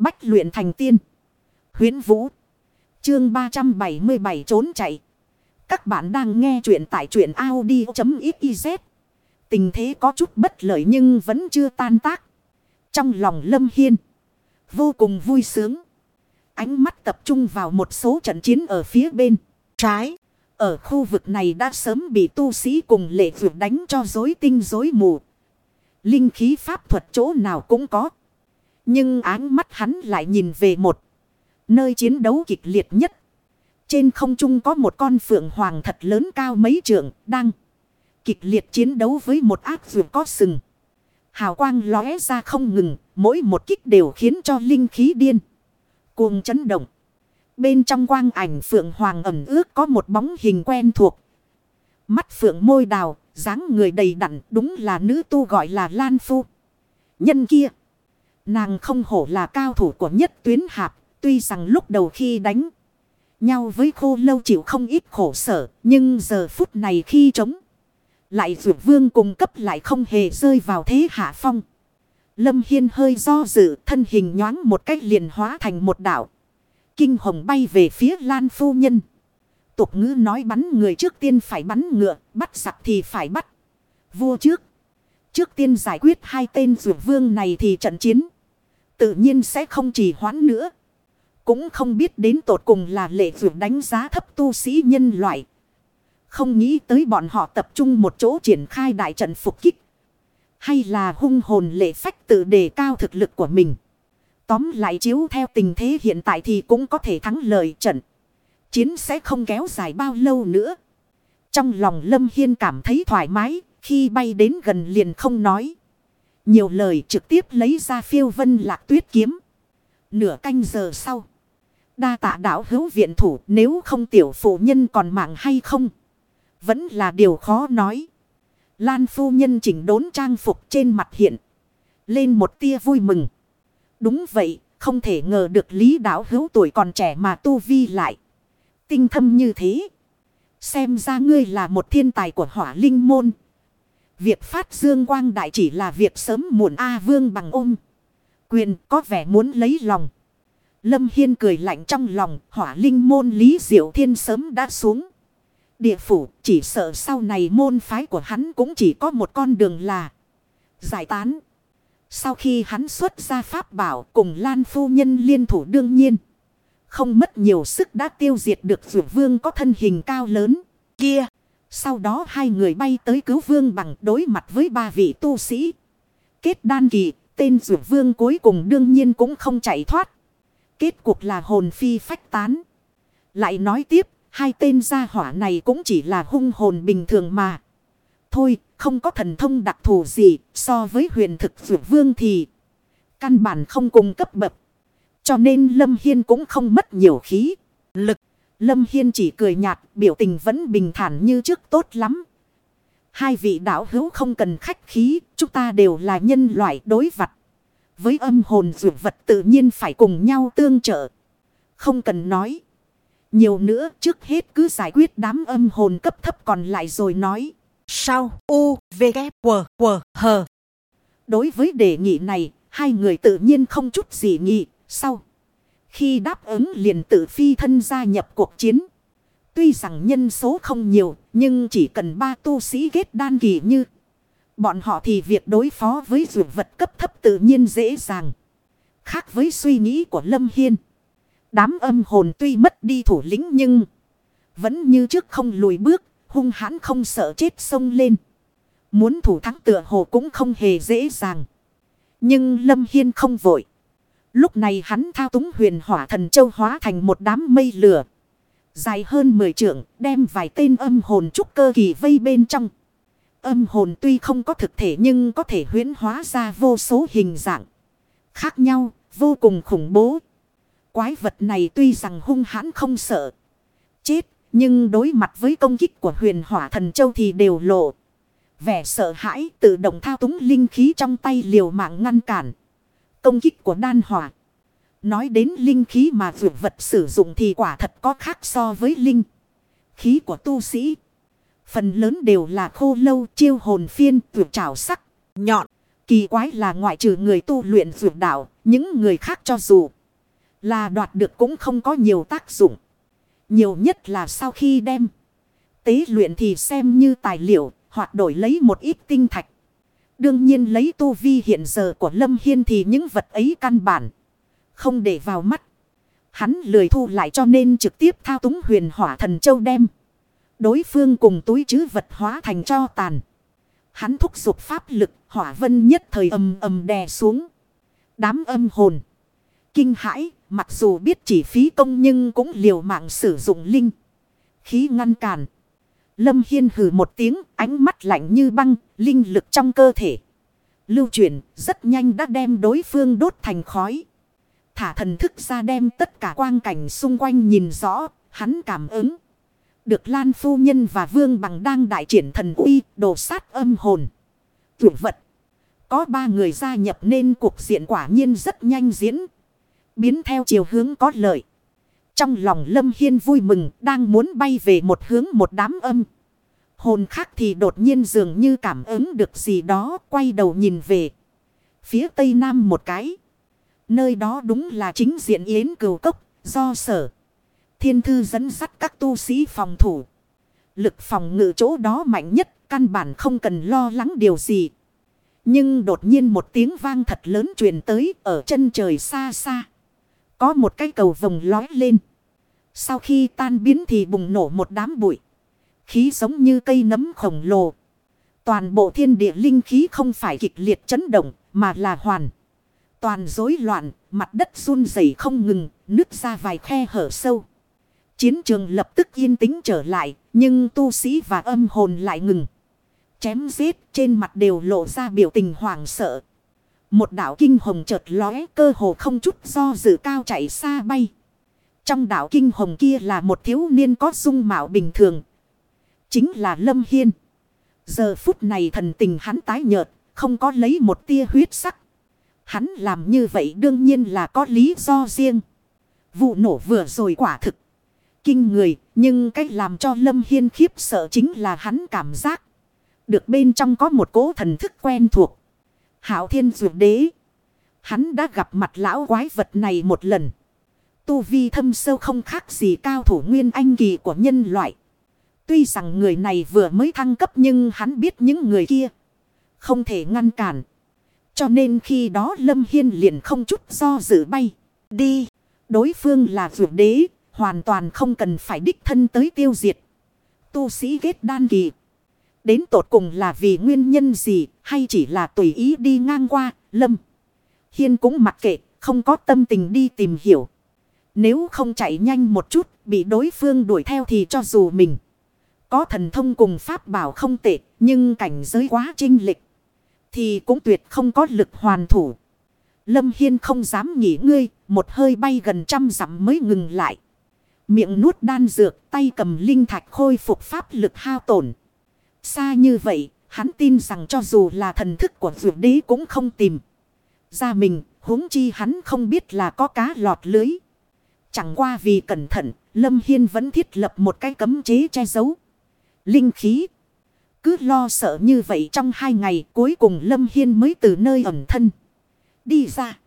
Bách luyện thành tiên. Huyến Vũ. Chương 377 trốn chạy. Các bạn đang nghe truyện tại truyện Audi.xyz. Tình thế có chút bất lợi nhưng vẫn chưa tan tác. Trong lòng Lâm Hiên. Vô cùng vui sướng. Ánh mắt tập trung vào một số trận chiến ở phía bên. Trái. Ở khu vực này đã sớm bị tu sĩ cùng lệ vượt đánh cho dối tinh dối mù. Linh khí pháp thuật chỗ nào cũng có. Nhưng áng mắt hắn lại nhìn về một. Nơi chiến đấu kịch liệt nhất. Trên không trung có một con phượng hoàng thật lớn cao mấy trượng đang kịch liệt chiến đấu với một ác vượt có sừng. Hào quang lóe ra không ngừng, mỗi một kích đều khiến cho linh khí điên. Cuồng chấn động. Bên trong quang ảnh phượng hoàng ẩm ước có một bóng hình quen thuộc. Mắt phượng môi đào, dáng người đầy đặn đúng là nữ tu gọi là Lan Phu. Nhân kia. Nàng không hổ là cao thủ của nhất tuyến hạp. Tuy rằng lúc đầu khi đánh nhau với khô lâu chịu không ít khổ sở. Nhưng giờ phút này khi chống. Lại vượt vương cùng cấp lại không hề rơi vào thế hạ phong. Lâm Hiên hơi do dự thân hình nhoáng một cách liền hóa thành một đảo. Kinh hồng bay về phía Lan Phu Nhân. Tục ngữ nói bắn người trước tiên phải bắn ngựa, bắt giặc thì phải bắt. Vua trước. Trước tiên giải quyết hai tên rượu vương này thì trận chiến. Tự nhiên sẽ không chỉ hoãn nữa. Cũng không biết đến tột cùng là lệ vượt đánh giá thấp tu sĩ nhân loại. Không nghĩ tới bọn họ tập trung một chỗ triển khai đại trận phục kích. Hay là hung hồn lệ phách tự đề cao thực lực của mình. Tóm lại chiếu theo tình thế hiện tại thì cũng có thể thắng lợi trận. Chiến sẽ không kéo dài bao lâu nữa. Trong lòng Lâm Hiên cảm thấy thoải mái. Khi bay đến gần liền không nói. Nhiều lời trực tiếp lấy ra phiêu vân lạc tuyết kiếm. Nửa canh giờ sau. Đa tạ đảo hữu viện thủ nếu không tiểu phụ nhân còn mạng hay không. Vẫn là điều khó nói. Lan phu nhân chỉnh đốn trang phục trên mặt hiện. Lên một tia vui mừng. Đúng vậy, không thể ngờ được lý đảo hữu tuổi còn trẻ mà tu vi lại. Tinh thâm như thế. Xem ra ngươi là một thiên tài của hỏa linh môn. Việc phát dương quang đại chỉ là việc sớm muộn A vương bằng ôm. Quyền có vẻ muốn lấy lòng. Lâm Hiên cười lạnh trong lòng, hỏa linh môn lý diệu thiên sớm đã xuống. Địa phủ, chỉ sợ sau này môn phái của hắn cũng chỉ có một con đường là giải tán. Sau khi hắn xuất ra pháp bảo cùng Lan Phu Nhân liên thủ đương nhiên. Không mất nhiều sức đã tiêu diệt được vượt vương có thân hình cao lớn kia. Sau đó hai người bay tới cứu vương bằng đối mặt với ba vị tu sĩ. Kết đan kỳ, tên vượt vương cuối cùng đương nhiên cũng không chạy thoát. Kết cuộc là hồn phi phách tán. Lại nói tiếp, hai tên gia hỏa này cũng chỉ là hung hồn bình thường mà. Thôi, không có thần thông đặc thù gì so với huyền thực vượt vương thì căn bản không cùng cấp bậc. Cho nên Lâm Hiên cũng không mất nhiều khí, lực. Lâm Hiên chỉ cười nhạt, biểu tình vẫn bình thản như trước tốt lắm. Hai vị đạo hữu không cần khách khí, chúng ta đều là nhân loại đối vật. Với âm hồn dược vật tự nhiên phải cùng nhau tương trợ. Không cần nói. Nhiều nữa trước hết cứ giải quyết đám âm hồn cấp thấp còn lại rồi nói. Sao? U, V, K, W, W, H. Đối với đề nghị này, hai người tự nhiên không chút gì nghị. Sau. Khi đáp ứng liền tự phi thân gia nhập cuộc chiến. Tuy rằng nhân số không nhiều, nhưng chỉ cần ba tu sĩ ghét đan kỳ như. Bọn họ thì việc đối phó với dược vật cấp thấp tự nhiên dễ dàng. Khác với suy nghĩ của Lâm Hiên. Đám âm hồn tuy mất đi thủ lĩnh nhưng vẫn như trước không lùi bước, hung hãn không sợ chết sông lên. Muốn thủ thắng tựa hồ cũng không hề dễ dàng. Nhưng Lâm Hiên không vội. Lúc này hắn thao túng huyền hỏa thần châu hóa thành một đám mây lửa. Dài hơn 10 trượng, đem vài tên âm hồn trúc cơ kỳ vây bên trong. Âm hồn tuy không có thực thể nhưng có thể huyễn hóa ra vô số hình dạng. Khác nhau, vô cùng khủng bố. Quái vật này tuy rằng hung hãn không sợ. Chết, nhưng đối mặt với công kích của huyền hỏa thần châu thì đều lộ. Vẻ sợ hãi tự động thao túng linh khí trong tay liều mạng ngăn cản. Công kích của đan hỏa. Nói đến linh khí mà vượt vật sử dụng thì quả thật có khác so với linh. Khí của tu sĩ. Phần lớn đều là khô lâu chiêu hồn phiên vượt trảo sắc, nhọn. Kỳ quái là ngoại trừ người tu luyện dược đạo, những người khác cho dù là đoạt được cũng không có nhiều tác dụng. Nhiều nhất là sau khi đem tế luyện thì xem như tài liệu hoặc đổi lấy một ít tinh thạch. Đương nhiên lấy tu vi hiện giờ của Lâm Hiên thì những vật ấy căn bản. Không để vào mắt. Hắn lười thu lại cho nên trực tiếp thao túng huyền hỏa thần châu đem. Đối phương cùng túi chứ vật hóa thành cho tàn. Hắn thúc giục pháp lực hỏa vân nhất thời ầm ầm đè xuống. Đám âm hồn. Kinh hãi, mặc dù biết chỉ phí công nhưng cũng liều mạng sử dụng linh. Khí ngăn cản. Lâm Hiên hừ một tiếng, ánh mắt lạnh như băng, linh lực trong cơ thể. Lưu chuyển, rất nhanh đã đem đối phương đốt thành khói. Thả thần thức ra đem tất cả quang cảnh xung quanh nhìn rõ, hắn cảm ứng. Được Lan Phu Nhân và Vương Bằng đang đại triển thần uy, đồ sát âm hồn. Tuyệt vật. Có ba người gia nhập nên cuộc diện quả nhiên rất nhanh diễn. Biến theo chiều hướng có lợi. Trong lòng Lâm Hiên vui mừng, đang muốn bay về một hướng một đám âm. Hồn khác thì đột nhiên dường như cảm ứng được gì đó, quay đầu nhìn về. Phía tây nam một cái. Nơi đó đúng là chính diện yến cửu cốc, do sở. Thiên thư dẫn dắt các tu sĩ phòng thủ. Lực phòng ngự chỗ đó mạnh nhất, căn bản không cần lo lắng điều gì. Nhưng đột nhiên một tiếng vang thật lớn truyền tới, ở chân trời xa xa. Có một cái cầu vồng lói lên. Sau khi tan biến thì bùng nổ một đám bụi. Khí giống như cây nấm khổng lồ. Toàn bộ thiên địa linh khí không phải kịch liệt chấn động mà là hoàn. Toàn rối loạn, mặt đất run rẩy không ngừng, nứt ra vài khe hở sâu. Chiến trường lập tức yên tĩnh trở lại, nhưng tu sĩ và âm hồn lại ngừng. Chém giết trên mặt đều lộ ra biểu tình hoảng sợ. Một đảo kinh hồng chợt lóe cơ hồ không chút do dự cao chạy xa bay. Trong đảo kinh hồng kia là một thiếu niên có dung mạo bình thường. Chính là Lâm Hiên. Giờ phút này thần tình hắn tái nhợt, không có lấy một tia huyết sắc. Hắn làm như vậy đương nhiên là có lý do riêng. Vụ nổ vừa rồi quả thực. Kinh người, nhưng cách làm cho Lâm Hiên khiếp sợ chính là hắn cảm giác. Được bên trong có một cố thần thức quen thuộc. Hảo thiên dược đế. Hắn đã gặp mặt lão quái vật này một lần. Tu vi thâm sâu không khác gì cao thủ nguyên anh kỳ của nhân loại. Tuy rằng người này vừa mới thăng cấp nhưng hắn biết những người kia. Không thể ngăn cản. Cho nên khi đó Lâm Hiên liền không chút do dự bay. Đi. Đối phương là dược đế. Hoàn toàn không cần phải đích thân tới tiêu diệt. Tu sĩ ghét đan kỳ. Đến tột cùng là vì nguyên nhân gì hay chỉ là tùy ý đi ngang qua, Lâm. Hiên cũng mặc kệ, không có tâm tình đi tìm hiểu. Nếu không chạy nhanh một chút, bị đối phương đuổi theo thì cho dù mình có thần thông cùng pháp bảo không tệ, nhưng cảnh giới quá trinh lịch. Thì cũng tuyệt không có lực hoàn thủ. Lâm Hiên không dám nghỉ ngơi, một hơi bay gần trăm dặm mới ngừng lại. Miệng nuốt đan dược, tay cầm linh thạch khôi phục pháp lực hao tổn. Xa như vậy, hắn tin rằng cho dù là thần thức của vượt đế cũng không tìm. Ra mình, huống chi hắn không biết là có cá lọt lưới. Chẳng qua vì cẩn thận, Lâm Hiên vẫn thiết lập một cái cấm chế che giấu. Linh khí. Cứ lo sợ như vậy trong hai ngày cuối cùng Lâm Hiên mới từ nơi ẩn thân. Đi ra.